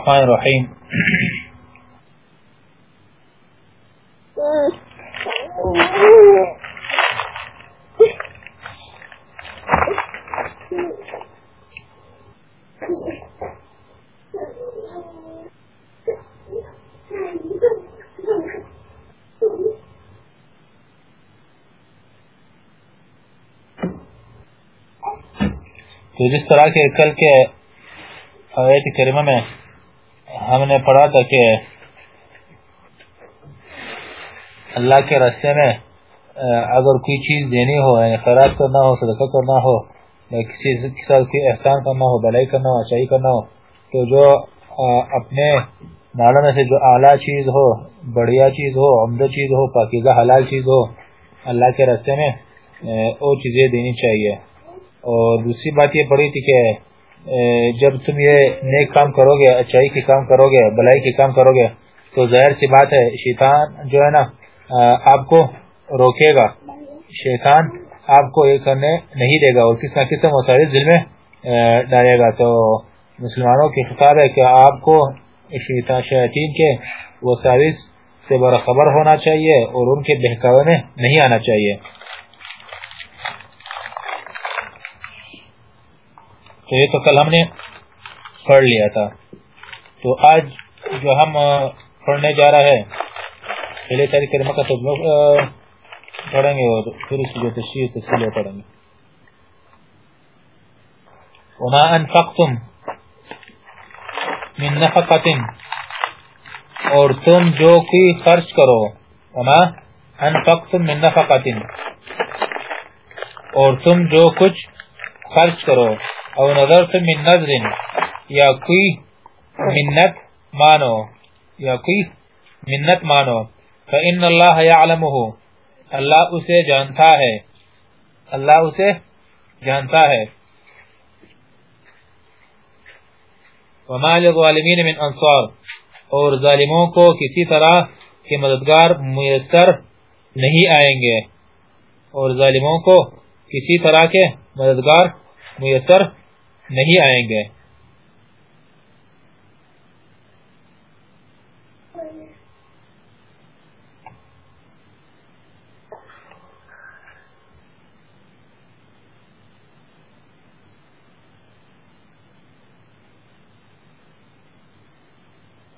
الرحمن الرحیم تو جس طرح کے کل کے آیت کریمہ میں ہم نے پڑھا تھا کہ اللہ کے راستے میں اگر کوئی چیز دینی ہو یعنی خیرات کرنا ہو، صدقہ کرنا ہو، یا کسی کے ساتھ کوئی احسان کرنا ہو بلائی کرنا ہو اچائی کرنا ہو، تو جو اپنے نالوں میں سے جو اعلیٰ چیز ہو، بڑھیا چیز ہو، عمدہ چیز ہو، پاکیزہ حلال چیز ہو، اللہ کے راستے میں وہ چیزیں دینی چاہیے۔ اور دوسری بات یہ پڑی تھی کہ جب تم یہ نیک کام کرو گے، اچھائی کے کام کرو گے، بلائی کے کام کرو گے، تو ظاہر سی بات ہے، شیطان جو ہے نا آپ کو روکے گا۔ شیطان آپ کو یہ کرنے نہیں دے گا، اور کس نہ کس مسائل دل میں ڈالے گا۔ تو مسلمانوں کی خطاب ہے کہ آپ کو شیطین کے وہ سے برخبر ہونا چاہیے اور ان کے بہکاوے میں نہیں آنا چاہیے۔ تو یہ تو کل ہم نے پڑھ لیا تھا۔ تو آج جو ہم پڑھنے جا رہا ہے پہلے ساری کرمہ کا تو پڑھیں گے اور پھر اس کی جو تشریح تفصیل پڑھیں گے۔ وما انفقتم من نفقت اور تم جو کوئی خرچ کرو، وما انفقتم من نفقت اور تم جو کچھ خرچ کرو او نظر نظرت من نظر یا کوئی منت مانو، یا کوئی منت مانو، فإن اللہ یعلمه اللہ اسے جانتا ہے، اللہ اسے جانتا ہے۔ وما للظالمین من انصار اور ظالموں کو کسی طرح کے مددگار میسر نہیں آئیں گے۔ اور ظالموں کو کسی طرح کے مددگار میسر نہیں آئیں گے۔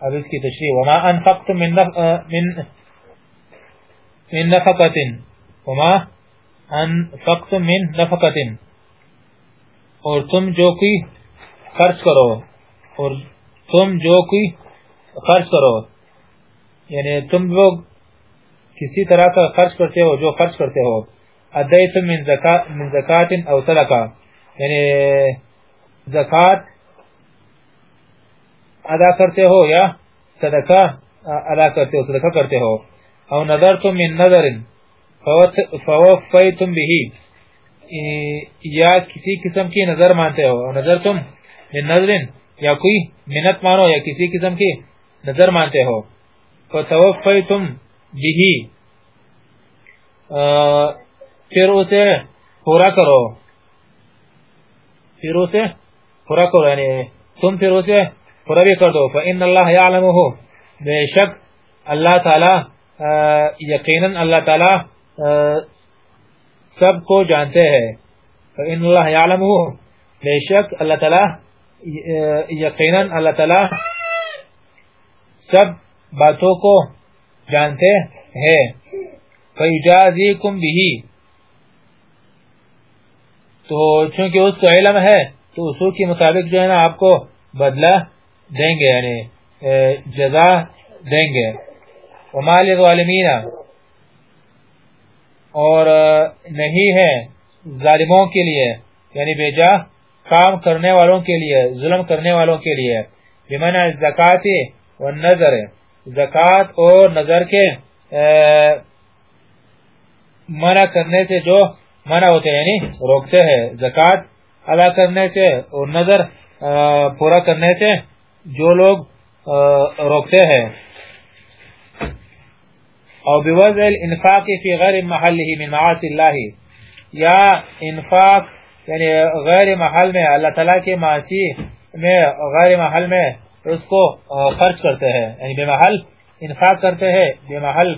اب اس کی تشریح، وما انفقت من من نفقت وما انفقت من نفقت اور تم جو کوئی خرچ کرو، اور تم جو کوئی خرچ کرو یعنی تم لوگ کسی طرح کا خرچ کرتے ہو، جو خرچ کرتے ہو ادیتم من زکات او صدقہ یعنی زکات ادا کرتے ہو یا صدقہ ادا کرتے ہو، صدقہ کرتے ہو۔ او نظرتم من نظر فوفیتم بھی یا کسی قسم کی نظر مانتے ہو، نظر تم من نظر یا کوئی منت مانو، یا کسی قسم کی نظر مانتے ہو۔ فتوفیتم بھی پھر اسے پورا کرو۔ پھر اسے پورا کرو یعنی تم پھر اسے پورا بھی کر دو۔ فإن اللہ یعلمہ بے شک اللہ تعالی یقینا اللہ تعالی سب کو جانتے ہیں۔ ان اللہ یعلم بے شک اللہ تعالی، یقینا اللہ تعالی سب باتوں کو جانتے ہیں۔ فیجازیکم بھی تو چونکہ اس کو علم ہے، تو اصول کے مطابق جو ہے نا، آپ کو بدلہ دیں گے یعنی جزا دیں گے۔ ومال الظالمین اور نہیں ہے ظالموں کے لیے یعنی بے جا کام کرنے والوں کے لیے، ظلم کرنے والوں کے لیے۔ بمنع الزکات والنظر زکات اور نظر کے منع کرنے سے جو منع ہوتے ہیں یعنی روکتے ہیں۔ زکات ادا کرنے سے اور نظر پورا کرنے سے جو لوگ روکتے ہیں۔ اور بوضع الانفاق فی غیر محله من معاصی اللہ. یا انفاق یعنی غیر محل میں، اللہ تعالیٰ کے معاصی میں، غیر محل میں اس کو خرچ کرتے ہیں. یعنی بے محل انفاق کرتے ہیں، بے محل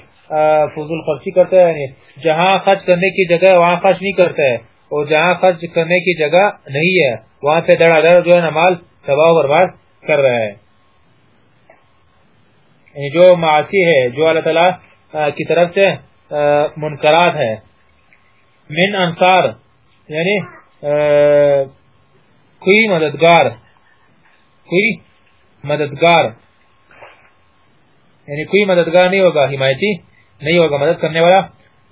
فضول خرچی کرتے ہیں. یعنی جہاں خرچ کرنے کی جگہ، وہاں خرچ نہیں کرتے ہیں. اور جہاں خرچ کرنے کی جگہ نہیں ہے، وہاں پہ دڑا دڑ جو ہے نمال تباہ و برباد کر رہے ہیں. یعنی جو معاشی ہے، جو اللہ تعالیٰ کی طرف سے منکرات ہے۔ من انصار یعنی کوئی مددگار کوئی مددگار یعنی کوئی مددگار نہیں ہوگا، حمایتی نہیں ہوگا، مدد کرنے والا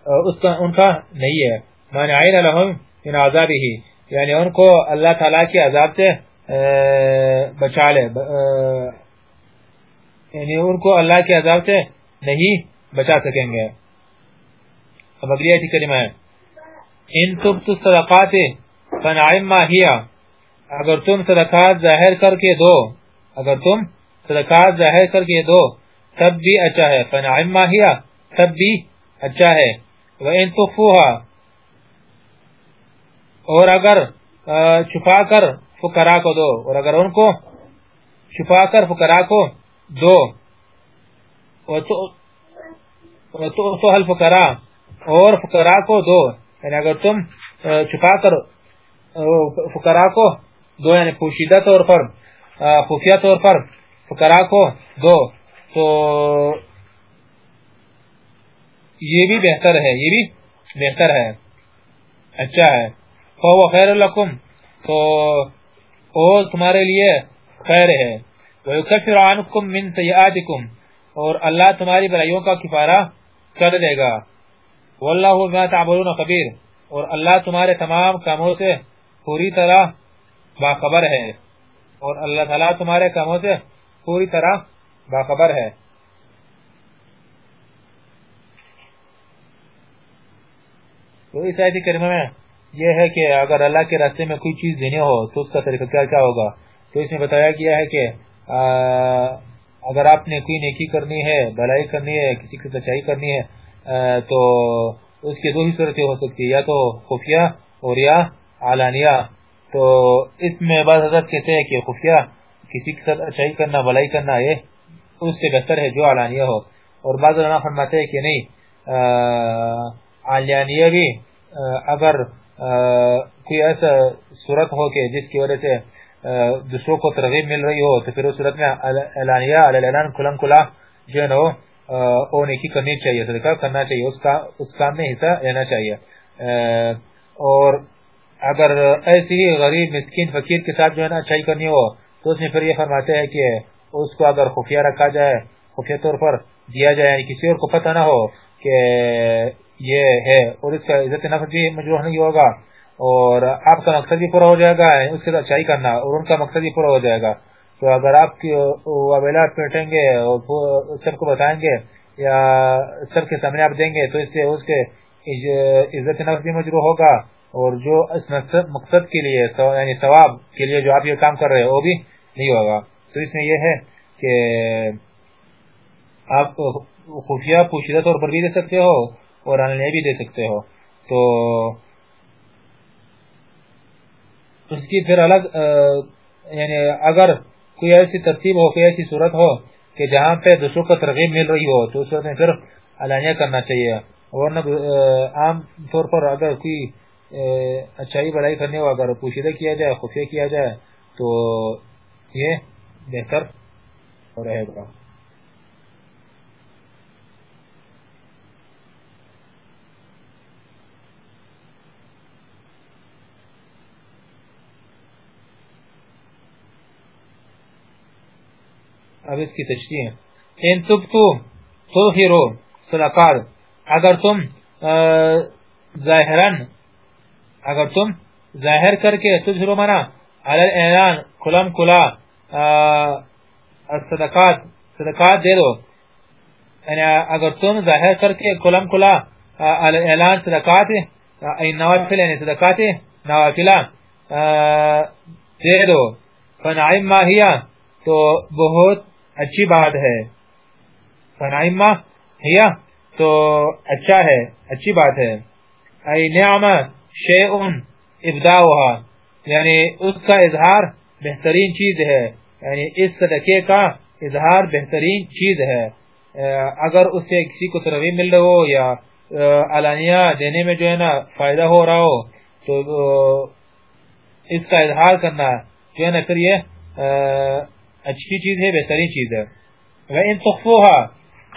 اس کا، ان کا نہیں ہے۔ مانعین لهم من عذابه یعنی ان کو اللہ تعالی کے عذاب سے بچا لے یعنی ان کو اللہ کے عذاب سے نہیں بچا سکیں گے۔ اب اگلی ایسی کلمہ ہے۔ ان تبت الصدقات فنعم ما ہی، اگر تم صدقات ظاہر کر کے دو، اگر تم صدقات ظاہر کر کے دو، تب بھی اچھا ہے۔ فنعم ما ہی، تب بھی اچھا ہے۔ وَإِن تُخْفُوهَا، اور اگر چھپا کر فقراء کو دو، اور اگر ان کو چھپا کر فقراء کو دو تو حل فقراء، اور فقراء کو دو یعنی اگر تم چھپا کر فقراء کو دو یعنی پوشیدہ طور پر خفیہ طور پر فقراء کو دو، تو یہ بھی بہتر ہے، یہ بھی بہتر ہے اچھا ہے۔ فهو خیر لکم، تو وہ تمہارے لیے خیر ہے۔ وَيُكَفِرُ عَنُكُم مِّن سَيِّئَاتِكُمْ، اور اللہ تمہاری برائیوں کا کفارہ کر دے گا۔ واللہ ما تعملون خبیر۔ اور اللہ تمہارے تمام کاموں سے پوری طرح باخبر ہے۔ اور اللہ تعالیٰ تمہارے کاموں سے پوری طرح باخبر ہے۔ تو اس آیتی کریمہ میں یہ ہے کہ اگر اللہ کے راستے میں کوئی چیز دینے ہو تو اس کا طریقہ کیا کیا ہوگا؟ تو اس میں بتایا گیا ہے کہ اگر آپ نے کوئی نیکی کرنی ہے، بھلائی کرنی ہے، کسی کی سچائی کرنی ہے تو اس کی دو ہی صورتیں ہو سکتی یا تو خفیہ اور یا علانیہ تو اس میں بعض حضرت کہتے ہیں کہ خفیہ، کسی کے ساتھ اچھائی کرنا بلائی کرنا، یہ اس سے بہتر ہے جو علانیہ ہو۔ اور بعض علماء فرماتے ہیں کہ نہیں علانیہ بھی اگر کوئی ایسا صورت ہو کہ جس کی وجہ سے دوسروں کو ترغیب مل رہی ہو تو پھر اس صورت میں علانیہ علان کلم کلا جو ہے نا وہ نیکی کرنی چاہیے. صدقہ کرنا چاہیے. اس کا اس کام میں حصہ لینا چاہیے. اور اگر ایسی ہی غریب، مسکین، فقیر کے ساتھ جو ہے نا اچھائی کرنی ہو، تو اس میں پھر یہ فرماتے ہیں کہ اس کو اگر خفیہ رکھا جائے، خفیہ طور پر دیا جائے یعنی کسی اور کو پتہ نہ ہو کہ یہ ہے، اور اس کا عزت نفس بھی مجروح نہیں ہوگا. اور آپ کا مقصد بھی پورا ہو جائے گا، اس کے ساتھ اچھائی کرنا، اور ان کا مقصد بھی پورا ہو جائے گا۔ تو اگر آپ کی پیٹیں گے اور سب کو بتائیں گے یا سب کے سامنے آپ دیں گے، تو اس سے اس کے عزت نفس بھی مجروح ہوگا۔ اور جو اس مقصد کے لیے یعنی ثواب کے لیے جو آپ یہ کام کر رہے ہیں، وہ بھی نہیں ہوگا۔ تو اس میں یہ ہے کہ آپ خفیہ، پوشیدہ طور پر بھی دے سکتے ہو اور انلیہ بھی دے سکتے ہو۔ تو اس کی پھر الگ یعنی اگر کوئی ایسی ترتیب ہو، کوئی ایسی صورت ہو کہ جہاں پہ دوسروں کو ترغیب مل رہی ہو، تو اس صورت میں پھر علانیہ کرنا چاہیے۔ ورنہ عام طور پر اگر کوئی اچھائی بڑائی کرنے ہو، اگر پوشیدہ کیا جائے، خفیہ کیا جائے، تو یہ بہتر رہے گا۔ اب اس کی تشریح ان تبتو توفیرو صدقات۔ اگر تم ظاہران اگر تم ظاہر کر کے تجھرو منا، علی اعلان کلم کلا صدقات صدقات دے دو۔ یعنی اگر تم ظاہر کر کے کلم کلا اعلان صدقات این نوافل یعنی صدقات نوافلہ دے دو۔ فنعیم ماہیا تو بہت اچھی بات ہے۔ فنعیم ما ہیا تو اچھا ہے، اچھی بات ہے۔ ای نعم شیئن ابداؤها یعنی اس کا اظہار بہترین چیز ہے۔ یعنی اس صدقے کا اظہار بہترین چیز ہے۔ اگر اس سے کسی کو ترغیب مل رہا ہو یا علانیہ دینے میں جو ہے نا فائدہ ہو رہا ہو، تو اس کا اظہار کرنا جو ہے نا پھر یہ اچھی چیز ہے، بہترین چیز ہے۔ وَإِن تُخْفُوهَا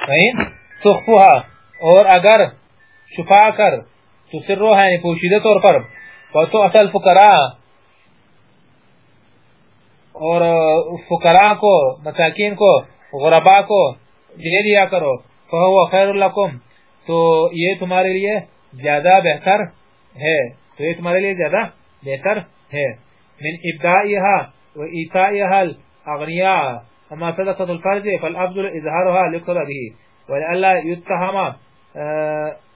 وَإِن تُخْفُوهَا، اور اگر چھپا کر، تو سر روح ہے یعنی پوشیدہ طور پر تو اصل فقراء اور فقراء کو، مساکین کو، غرباء کو دے دیا کرو۔ فہو خیر لکم تو یہ تمہارے لیے زیادہ بہتر ہے۔ تو یہ تمہارے لیے زیادہ بہتر ہے۔ من ابدائیہا و ایتائیہا الاغنیاء اما صدقت الفرج فالافضل اظہارها لقربه ولئلا يتهم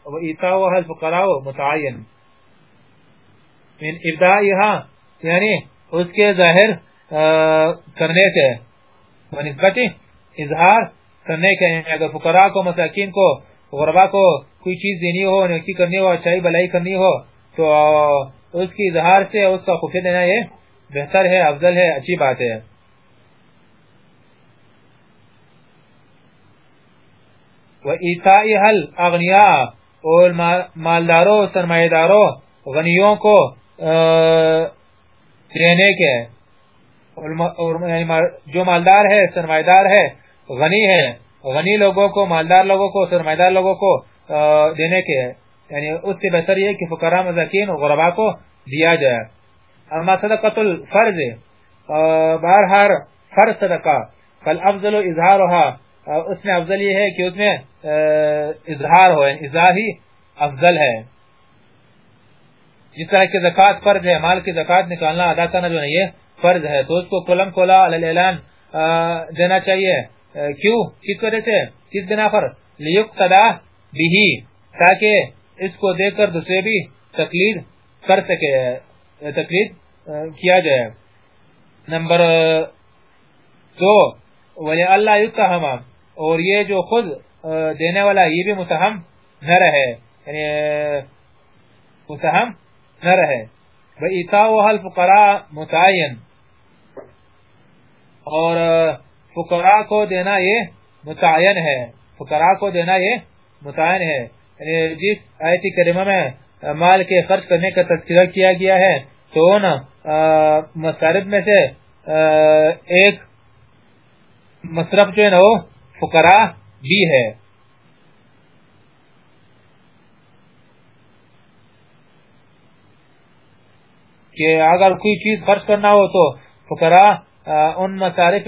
و ایتاؤها الفقراء متعین من ابدائیها یعنی اس کے ظاہر کرنے سے بنسبت اظہار کرنے کے اگر فقراء کو، مساکین کو، غربا کو کوئی چیز دینی ہو، نیکی کرنی ہو، اچھائی بلائی کرنی ہو، تو اس کی اظہار سے اس کا خفیہ دینا یہ بہتر ہے، افضل ہے، اچھی بات ہے۔ وَإِيْتَائِهَا الْأَغْنِيَاءَ اور مالداروں سرمایہ داروں غنیوں کو دینے کے۔ یعنی جو مالدار ہے سرمایہ دار ہے، غنی ہے۔ غنی لوگوں کو، مالدار لوگوں کو، سرمایدار لوگوں کو دینے کے۔ یعنی اس سے بہتر یہ کہ فقراء مزاکین اور غرباء کو دیا جائے۔ اما صدقت الفرض بارہر فرض صدقہ۔ فالافضل اظہارها اس میں افضل یہ ہے کہ اس میں اظہار ہو یعنی اظہار ہی افضل ہے۔ جس طرح کہ زکاة فرض ہے مال کی زکاة نکالنا ادا کرنا جو نہیں ہے فرض ہے۔ تو اس کو کلم کولا علی اعلان دینا چاہیے۔ کیوں؟ کس وجہ سے؟ کس بنا پر؟ لیقتدا بھی تاکہ اس کو دیکھ کر دوسرے بھی تقلید کر سکے، تقلید کیا جائے۔ نمبر دو ولی اللہ یتہم اور یہ جو خود دینے والا یہ بھی متہم نہ رہے۔ یعنی متہم نہ رہے۔ وَإِتَاوَهَا الْفُقَرَاء مُتَعَيَّن اور فقراء کو دینا یہ متعین ہے۔ فقراء کو دینا یہ متعین ہے۔ یعنی جس آیت کریمہ میں مال کے خرچ کرنے کا تذکرہ کیا گیا ہے، تو ان مصارف میں سے ایک مصرف جو ہے نا، وہ فقراء بھی ہے کہ اگر کوئی چیز خرچ کرنا ہو تو فقراء ان مصارف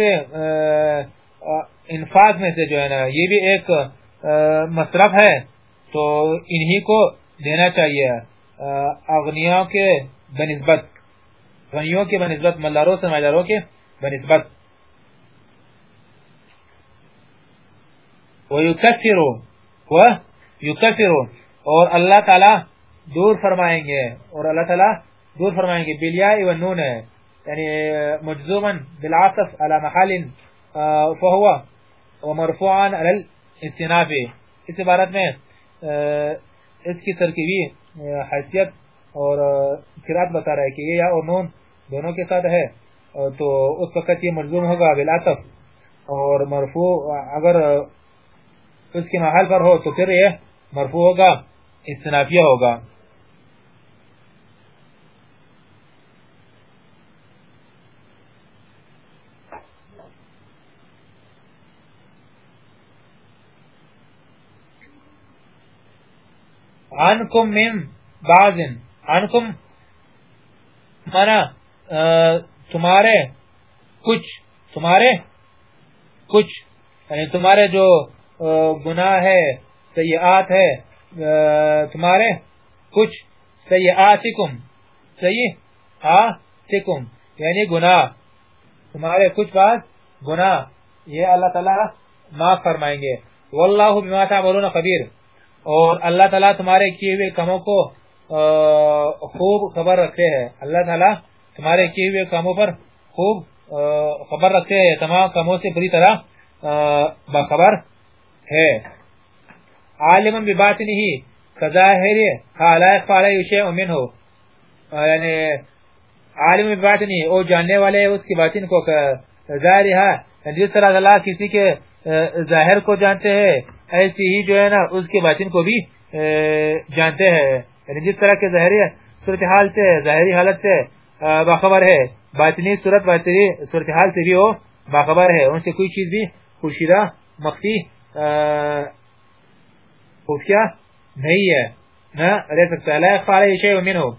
انفاق میں سے جو ہے نا، یہ بھی ایک مصرف ہے، تو انہی کو دینا چاہیے۔ اغنیوں کے بنسبت، غنیوں کے بنسبت ملداروں سرمایداروں کے بنسبت۔ وَيُكَفِّرُ وَيُكَفِّرُ اور اللہ تعالی دور فرمائیں گے اور اللہ تعالی دور فرمائیں گے بلیاء و نون ہے يعني یعنی مجزوما بالعطف على محل فهو ومرفوعا على الاستناف اس عبارت میں اس کی ترکیبی حیثیت اور قرات بتا رہا ہے کہ یہ یا اور نون دونوں کے ساتھ ہے، تو اس وقت یہ مجزوم ہوگا بالعطف اور مرفوع، اگر اس کے محل پر ہو تو پھر یہ مرفوع ہوگا، استنافیہ ہوگا۔ عنکم من بعضن، عنکم مانا تمہارے کچھ تمہارے کچھ یعنی تمہارے جو گناہ ہے، سیئات ہے تمہارے کچھ سیئاتکم سیئاتکم یعنی گناہ۔ تمہارے کچھ بات گناہ۔ یہ اللہ تعالی معاف فرمائیں گے۔ واللہ بما تعملون خبیر۔ اور اللہ تعالی تمہارے کیے ہوئے کاموں کو خوب خبر رکھتے ہیں۔ اللہ تعالی تمہارے کیے ہوئے کاموں پر خوب خبر رکھتے ہیں۔ تمام کاموں سے بری طرح باخبر ہے۔ عالم بباطنہ کظاہر خالائق فعلی شیء منہ۔ یعنی عالم بباطنہ او جاننے والے اس کی باطن کو ظاہر ہے۔ یعنی جس طرح اللہ کسی کے ظاہر کو جانتے ہیں، ایسی ہی جو ہے نا اس کے باطن کو بھی جانتے ہیں۔ یعنی جس طرح کے ظاہری صورتحال سے، ظاہری حالت سے باخبر ہے۔ باطنی صورت، باطنی صورتحال سے بھی وہ باخبر ہے۔ ان سے کوئی چیز بھی خوشیدہ مخفی خفیہ نہیں ہے. نہ رہ سکتا لا اخفار شیء منه.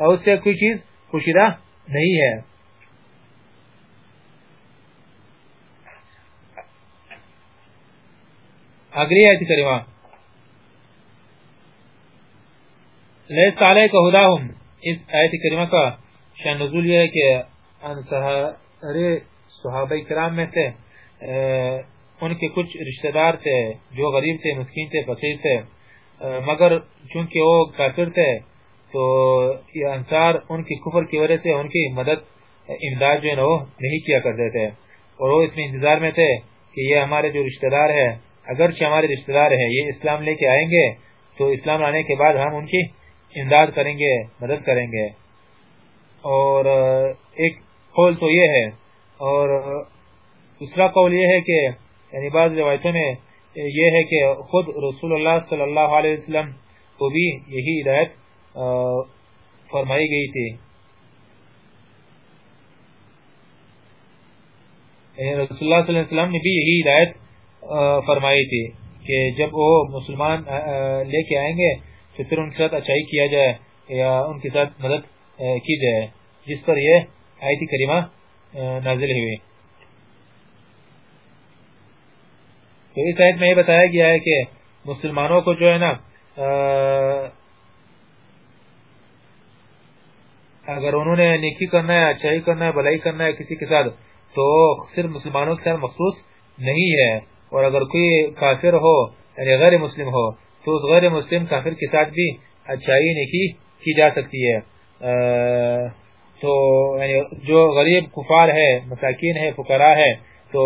اور اس سے کوئی چیز خوشیدہ نہیں ہے. اگلی آیت کریمہ. لیس تعالی علیک ہداہم. اس آیت کریمہ کا شان نزول یہ ہے کہ انصحاری صحابہ کرام میں سے ان کے کچھ رشتہ دار تھے، جو غریب تھے، مسکین تھے، فقیر تھے۔ مگر چونکہ وہ کافر تھے، تو یہ انصار ان کی کفر کی وجہ سے ان کی مدد امداد جو ہے وہ نہیں کیا کرتے تھے۔ اور وہ اس میں انتظار میں تھے کہ یہ ہمارے جو رشتہ دار ہے اگرچہ ہمارے رشتہ دار ہیں، یہ اسلام لے کے آئیں گے، تو اسلام لانے کے بعد ہم ان کی امداد کریں گے، مدد کریں گے۔ اور ایک قول تو یہ ہے، اور دوسرا قول یہ ہے کہ یعنی بعض روایتوں میں یہ ہے کہ خود رسول اللہ صلی اللہ علیہ وسلم کو بھی یہی ہدایت فرمائی گئی تھی۔ یعنی رسول اللہ صلی اللہ علیہ وسلم نے بھی یہی ہدایت فرمائی تھی کہ جب وہ مسلمان لے کے آئیں گے تو پھر ان کے ساتھ اچھائی کیا جائے یا ان کے ساتھ مدد کی جائے۔ جس پر یہ آیت کریمہ نازل ہوئی۔ تو اس آیت میں یہ بتایا گیا ہے کہ مسلمانوں کو جو ہے نا اگر انہوں نے نیکی کرنا ہے، اچھائی کرنا ہے بلائی کرنا ہے کسی کے ساتھ، تو صرف مسلمانوں کے ساتھ مخصوص نہیں ہے۔ اور اگر کوئی کافر ہو یعنی غیر مسلم ہو، تو اس غیر مسلم کافر کے ساتھ بھی اچھائی نیکی کی جا سکتی ہے۔ تو یعنی جو غریب کفار ہے، مساکین ہے، فقراء ہے، تو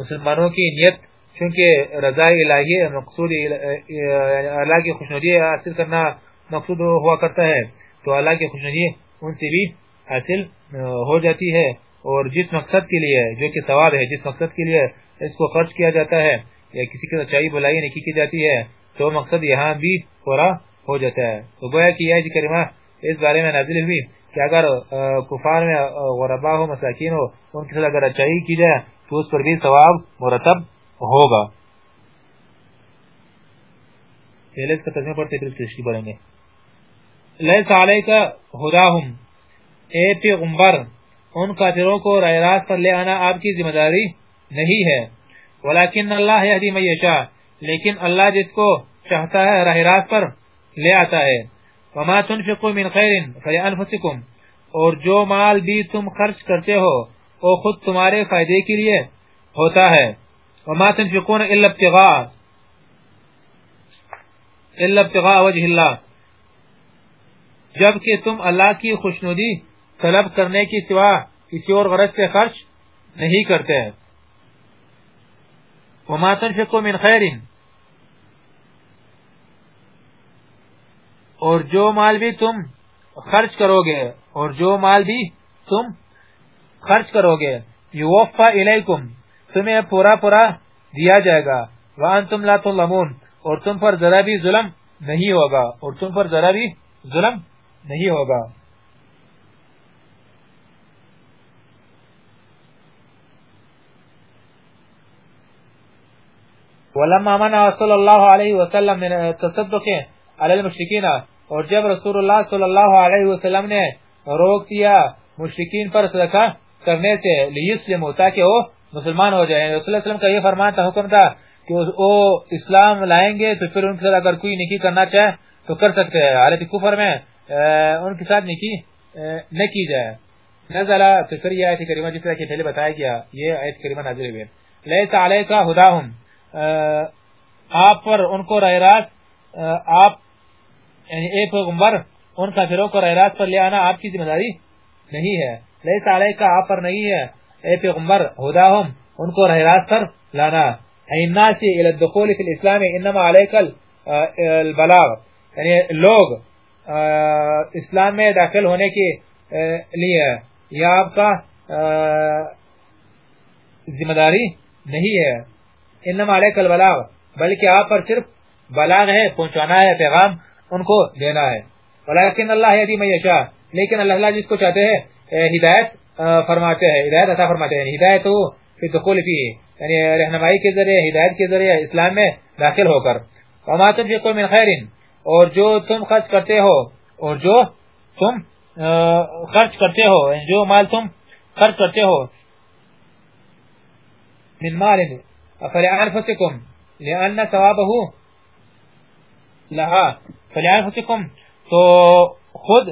مسلمانوں کی نیت، چونکہ رضا الہی مقصود یعنی اللہ کی خوشنودی حاصل کرنا مقصود ہوا کرتا ہے، تو اللہ کی خوشنودی ان سے بھی حاصل ہو جاتی ہے، اور جس مقصد کے لیے، جو کہ ثواب ہے، جس مقصد کے لیے اس کو خرچ کیا جاتا ہے، یا کسی کی سچائی بلائی نہیں کی جاتی ہے، تو مقصد یہاں بھی پورا ہو جاتا ہے۔ تو گویا کہ یہ کریمہ اس بارے میں نازل ہوئی۔ کہ اگر کفار میں غربا ہو، مساکین ہو، ان کے ساتھ اگر اچھائی کی جائے، تو اس پر بھی ثواب مرتب ہوگا۔ پہلے اس کا ترجمہ پڑھتے پھر تشریح پڑھیں گے لیس علیکا ہداہم۔ اے پیغمبر، ان کافروں کو راہ راست پر لے آنا آپ کی ذمہ داری نہیں ہے۔ ولیکن اللہ یہدی من یشاء، لیکن اللہ جس کو چاہتا ہے راہ راست پر لے آتا ہے۔ وما تنفقوا من خیر فلانفسکم اور جو مال بھی تم خرچ کرتے ہو، وہ خود تمہارے فائدے کے لیے ہوتا ہے۔ وما تنفقون الا ابتغاء الا ابتغاء وجه اللہ جبکہ تم اللہ کی خوشنودی طلب کرنے کی سوا کسی اور غرض سے خرچ نہیں کرتے۔ وما تنفقوا من خیر اور جو مال بھی تم خرچ کرو گے، اور جو مال بھی تم خرچ کرو گے، یوفا الیکم، تمہیں پورا پورا دیا جائے گا۔ وانتم لا تظلمون، اور تم پر ذرا بھی ظلم نہیں ہوگا، اور تم پر ذرا بھی ظلم نہیں ہوگا۔ ولما منع صلی اللہ علیہ وسلم من تصدق علی المشرکین. اور جب رسول اللہ صلی اللہ علیہ وسلم نے روک دیا، مشرکین پر صدقہ کرنے سے لیسلمو تاکہ وہ مسلمان ہو جائیں۔ رسول اللہ علیہ وسلم کا یہ فرمان تھا، حکم تھا کہ وہ اسلام لائیں گے تو پھر ان کے ساتھ اگر کوئی نکی کرنا چاہے تو کر سکتے ہیں۔ حالت کفر میں ان کے ساتھ نکی نہ کی جائے۔ نزل تو پھر یہ آیت کریمہ، جس طرح کہ پہلے بتایا گیا، یہ آیت کریمہ نازل ہوئی لیس علیکا ہداہم۔ آپ پر ان کو راہ راست آپ یعنی اے پیغمبر، ان کافروں کو راہ پر لے آنا آپ کی ذمہ داری نہیں ہے۔ لیس علیکا، آپ پر نہیں ہے۔ اے پیغمبر ہداہم ان کو راہ پر لانا۔ الناس الى الدخول في الاسلام، انما عليك البلاغ۔ یعنی لوگ اسلام میں داخل ہونے کے لیے یہ آپ کا ذمہ داری نہیں ہے۔ انما علیک البلاغ، بلکہ آپ پر صرف بلاغ ہے، پہنچانا ہے پیغام۔ ان کو دینا ہے۔ ولیکن اللہ یدی من یشاء لیکن اللہ اللہ جس کو چاہتے ہیں ہدایت فرماتے ہیں، ہدایت عطا فرماتے ہیں۔ یعنی ہدایت ہو فی دخول فی یعنی رہنمائی کے ذریعے، ہدایت کے ذریعے اسلام میں داخل ہو کر۔ وما تنفقوا من خیر اور جو تم خرچ کرتے ہو، اور جو تم خرچ کرتے ہو یعنی جو مال تم خرچ کرتے ہو، من مال فلعنفسكم لأن ثوابه لها۔ فلعنفسكم تو خود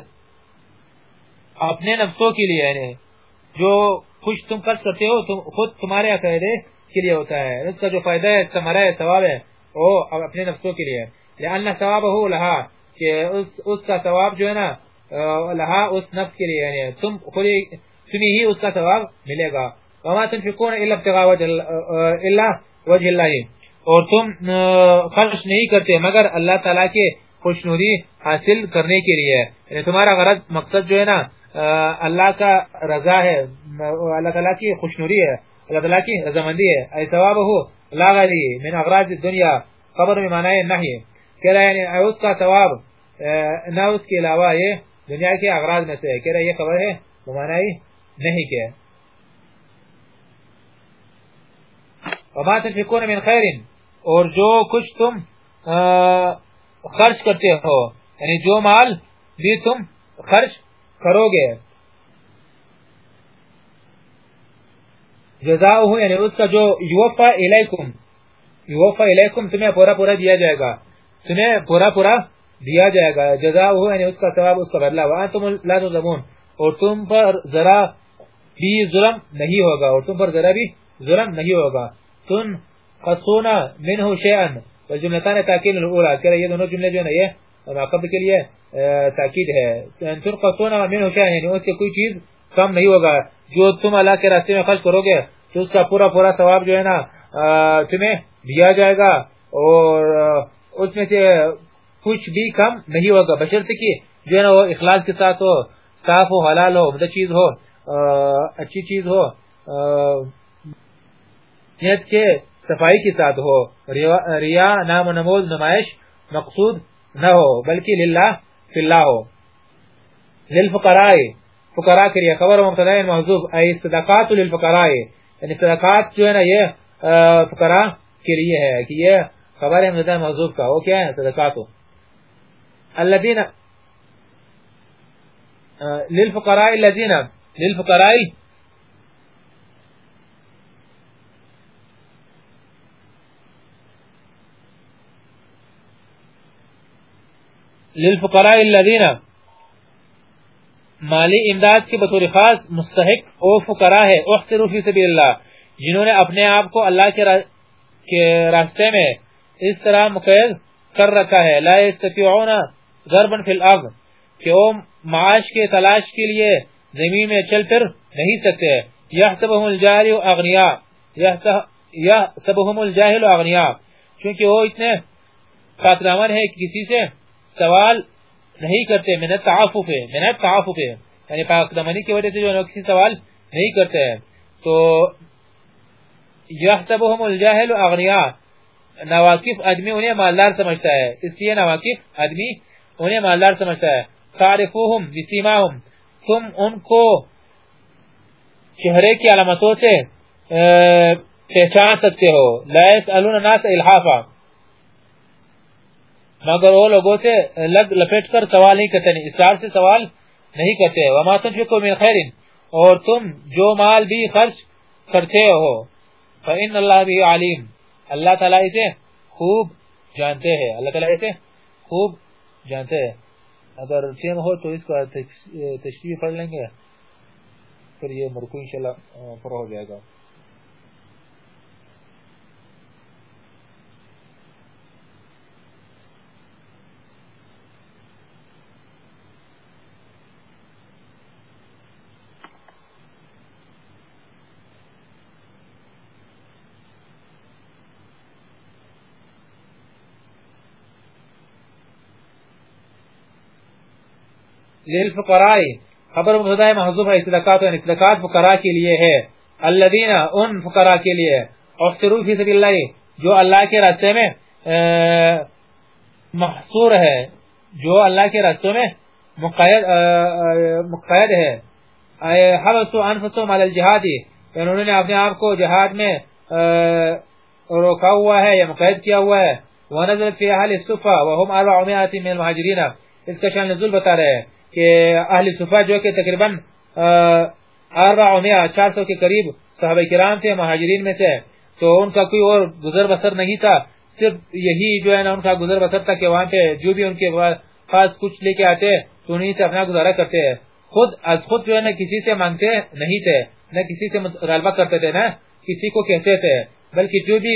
اپنے نفسوں کے لیے یعنی جو کچھ تم خرچ کرتے ہو تم خود تمہارے عقیدے کے لیے ہوتا ہے۔ اس کا جو فائدہ ہے تمہارا ثواب ہے وہ اپنے نفسوں کے لیے۔ لأن ثوابه لها کہ اس, اس کا ثواب جو ہے نا لہا اس نفس کے لیے یعنی تم خود تمہیں ہی اس کا ثواب ملے گا۔ وما تنفقون الا ابتغاء وجه الله۔ اور تم خرچ نہیں کرتے مگر اللہ تعالی کے خوشنودی حاصل کرنے کے لیے یعنی تمہارا غرض، مقصد جو ہے نا اللہ کا رضا ہے، اللہ تعالی کی خوشنودی ہے، اللہ تعالی کی رضامندی ہے۔ ای ثواب ہو لا غیری من اغراض الدنیا خبر میں معنی نہیں کہہ رہا ہے یعنی اس کا ثواب نہ اس کے علاوہ یہ دنیا کے اغراض میں سے ہے۔ کہہ رہا یہ خبر ہے معنی نہیں کہ وما تنفقون من خیر، اور جو کچھ تم خرچ کرتے ہو۔ یعنی جو مال بھی تم خرچ کرو گے جزاؤہ یعنی اس کا جو یوفا الیکم یوفا الیکم تمہیں پورا پورا دیا جائے گا۔ تمہیں پورا پورا دیا جائے گا۔ جزاؤہ یعنی اس کا ثواب، اس کا بدلہ۔ وانتم لا تظلمون، اور تم پر ذرا بھی ظلم نہیں ہوگا۔ اور تم پر ذرا بھی ظلم نہیں ہوگا۔ تن قصونا منہ شیئن والجملتان تاکید الاولا، کہ یہ دونوں جملے جو ہے یہ معقب کے لیے تاکید ہے۔ تن قصونا منہ شیئن یعنی اس کے کوئی چیز کم نہیں ہوگا۔ جو تم اللہ کے راستے میں خرچ کرو گے، تو اس کا پورا پورا ثواب جو ہے نا تمہیں دیا جائے گا۔ اور اس میں سے کچھ بھی کم نہیں ہوگا۔ بشرط کی جو ہے نا، وہ اخلاص کے ساتھ ہو، صاف ہو، حلال ہو مدد چیز ہو اچھی چیز ہو نیت کے صفائی کے ساتھ ہو۔ ریا نام و نموز نمائش مقصود نہ ہو، بلکہ للہ فی اللہ ہو۔ للفقراء، فقراء کے لیے خبر مبتدا محذوف۔ ای صدقات للفقراء یعنی صدقات جو ہے نا یہ فقراء کے لیے ہے کہ یہ خبر مبتدا محذوف کا وہ کیا ہے؟ صدقات۔ الذين للفقراء الذين للفقراء للفقراء الذين مالی امداد کے بطور خاص مستحق او فقراء ہے احسروا فی سبیل اللہ۔ جنہوں نے اپنے آپ کو اللہ کے راستے میں اس طرح مقید کر رکھا ہے۔ لا استطيعون ضربا فی الارض، کہ وہ معاش کے تلاش کے لیے زمین میں چل پھر نہیں سکتے۔ یحسبهم الجاہل اغنیاء یحسبهم الجاہل اغنیاء کیونکہ وہ اتنے خاطرامن ہے کہ کسی سے سوال نہیں کرتے، من التعفف من التعفف. یعنی پاک دمنی کی وجہ سے جو کسی سوال نہیں کرتے ہیں۔ تو یحسبهم الجاہل اغنیاء، نواقف آدمی انہیں مالدار سمجھتا ہے۔ اس لیے نواقف آدمی انہیں مالدار سمجھتا ہے۔ تعرفوہم بسیماہم تم ان کو چہرے کی علامتوں سے پہچان سکتے ہو۔ لا يسألون الناس الحافا۔ مگر وہ لوگوں سے لگ لپیٹ کر سوال نہیں کرتے یعنی نہیں اسرار سے سوال نہیں کرتے۔ وما تنفقوا من خیر اور تم جو مال بھی خرچ کرتے ہو، فإن اللہ بھی علیم اللہ تعالیٰ اسے خوب جانتے ہیں۔ اللہ تعالیٰ اسے خوب جانتے ہیں۔ اگر ٹیم ہو تو اس کا تشریح پڑھ لیں گے۔ پھر یہ مرکو انشاءاللہ پورا ہو جائے گا۔ للفقراء. خبر مبتدا محذوف ہے صدقات و صدقات فقراء کے لیے ہے. الذين ان فقراء کے لیے. احصروا فی سبیل اللہ جو اللہ کے راستے میں محصور ہے، جو اللہ کے راستے میں مقید مقید ہے. حبسوا انفسهم على الجهاد انہوں نے اپنے آپ کو جہاد میں روکا ہوا ہے یا مقید کیا ہوا ہے. ونزلت في اهل الصفه وهم 400 من المهاجرين. اس کا شان نزول بتا رہے ہیں. کہ اہل صفا جو کہ تقریباً چار سو کے قریب صحابہ کرام تھے، مہاجرین میں سے، تو ان کا کوئی اور گزر بسر نہیں تھا۔ صرف یہی جو ہے نا، ان کا گزر بسر تھا کہ وہاں پہ جو بھی ان کے پاس کچھ لے کے آتے، تو انہیں سے اپنا گزارا کرتے۔ ہیں خود، از خود جو ہے نا، کسی سے مانگتے نہیں تھے، نہ کسی سے غالبہ کرتے تھے، نہ کسی کو کہتے تھے، بلکہ جو بھی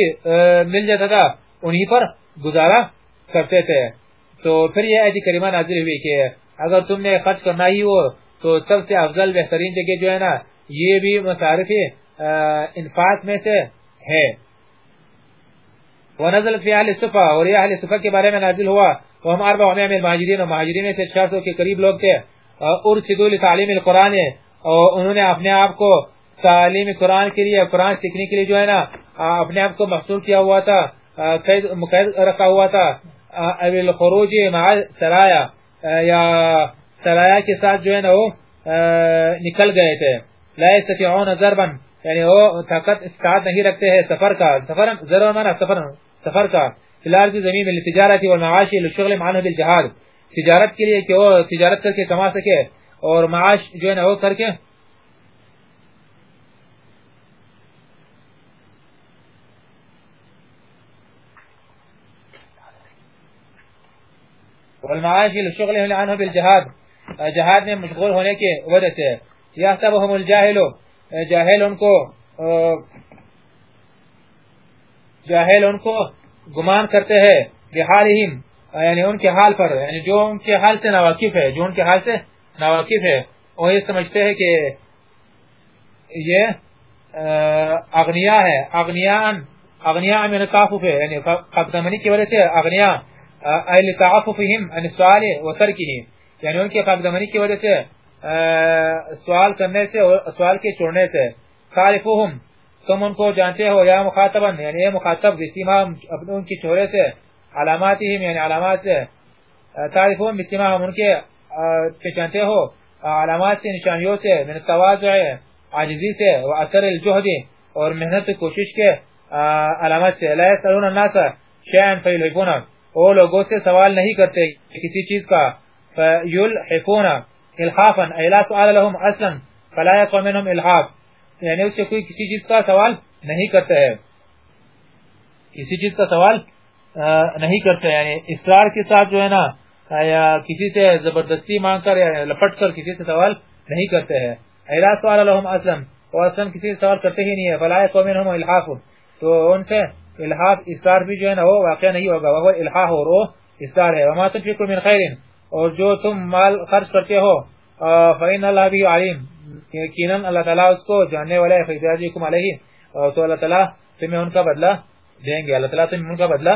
مل جاتا تھا انہی پر گزارا کرتے تھے۔ تو پھر یہ ایسی کریمہ نازل ہوئی کہ اگر تم نے خرچ کرنا ہی ہو، تو سب سے افضل بہترین جگہ جو ہے نا، یہ بھی مصارف انفاق میں سے ہے۔ ونزل فی اہل صفا اور یہ اہل صفا کے بارے میں نازل ہوا۔ وہ ہم اربع میں مہاجرین اور مہاجرین میں سے 600 کے قریب لوگ تھے۔ اور سدول تعلیم القرآن، اور انہوں نے اپنے آپ کو تعلیم قرآن کے لیے، قرآن سیکھنے کے لیے جو ہے نا اپنے آپ کو مخصوص کیا ہوا تھا۔ مقید رکھا ہوا تھا۔ ابی الخروج مع سرایا یا سرایا کے ساتھ جو ہے نا وہ نکل گئے تھے۔ لا يستطيعون ضربا یعنی وہ طاقت استعداد نہیں رکھتے ہیں، سفر کا سفر ضرور مانا سفر سفر کا۔ فلارض زمین میں تجارت و معاش للشغل معنه بالجهاد تجارت کے لیے کہ وہ تجارت کر کے کما سکے اور معاش جو ہے نا وہ کر کے والمعاش لشغله عنه بالجهاد. جہاد میں مشغول ہونے کی وجہ سے. یحسبهم الجاهل جاہل ان کو جاہل ان کو گمان کرتے ہیں، بحالہم یعنی ان کے حال پر یعنی جو ان کے حال سے ناواقف ہے، جو ان کے حال سے ناواقف ہے. وہ یہ سمجھتے ہیں کہ یہ اغنیاء ہے. اغنیاء اغنیاء میں نکافف ہے. یعنی قبضمنی کی وجہ سے اغنیاء اہل تعففهم عن السؤال وترکه یعنی ان کے قبضمنی کی وجہ سے سوال کرنے سے اور سوال کے چھوڑنے سے تعرفهم تم ان کو جانتے ہو یا مخاطبا یعنی یہ مخاطب بسیمام اپنے ان کی چھوڑے سے علاماتهم یعنی علامات سے تعرفهم بسیمام ان کے پہچانتے ہو علامات سے، نشانیوں سے، من التواضع، عاجزی سے، و اثر الجہد، اور محنت کوشش کے علامات سے، لا يسألون الناس شيئا فيلحقون وہ لوگوں سے سوال نہیں کرتے کسی چیز کا۔ فیلحقون الحافا ایلا سؤال لهم اصلا فلا يقوم منهم الحاف یعنی اس سے کوئی کسی چیز کا سوال نہیں کرتے ہیں۔ کسی چیز کا سوال نہیں کرتے یعنی اصرار کے ساتھ جو ہے نا، یا کسی سے زبردستی مانگ کر، یا لپٹ کر کسی سے سوال نہیں کرتے ہیں۔ ایلا سؤال لهم اصلا وہ اصلا کسی سے سوال کرتے ہی نہیں ہے فلا يقوم منهم الحاف تو ان سے الحاف اصرار بھی جو ہے نا وہ واقع نہیں ہوگا، وہ الحاح اور وہ اصرار ہے۔ وما تنفقوا من خیر اور جو تم مال خرچ کرتے ہو فإن اللہ بھی علیم یقینا اللہ تعالی اس کو جاننے والا ہے فیجازیکم علیہ تو اللہ تعالی تمہیں ان کا بدلہ دیں گے۔ اللہ تعالی تمہیں ان کا بدلہ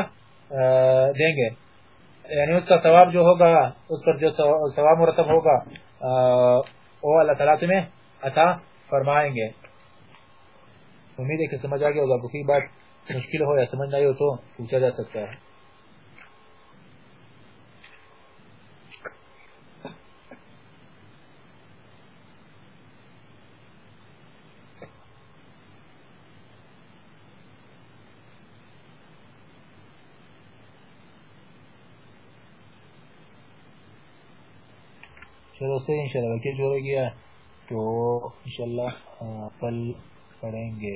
دیں گے۔ یعنی اس کا ثواب جو ہوگا، اس پر جو ثواب مرتب ہوگا وہ اللہ تعالی تمہیں عطا فرمائیں گے۔ امید ہے کہ سمجھ آ گیا ہوگا کوئی بات مشکل ہو یا سمجھ نہیں ہو تو پوچھا جا سکتا ہے۔ چلو سے انشاءاللہ کیا جو رہ گیا تو انشاءاللہ کل پڑھیں گے۔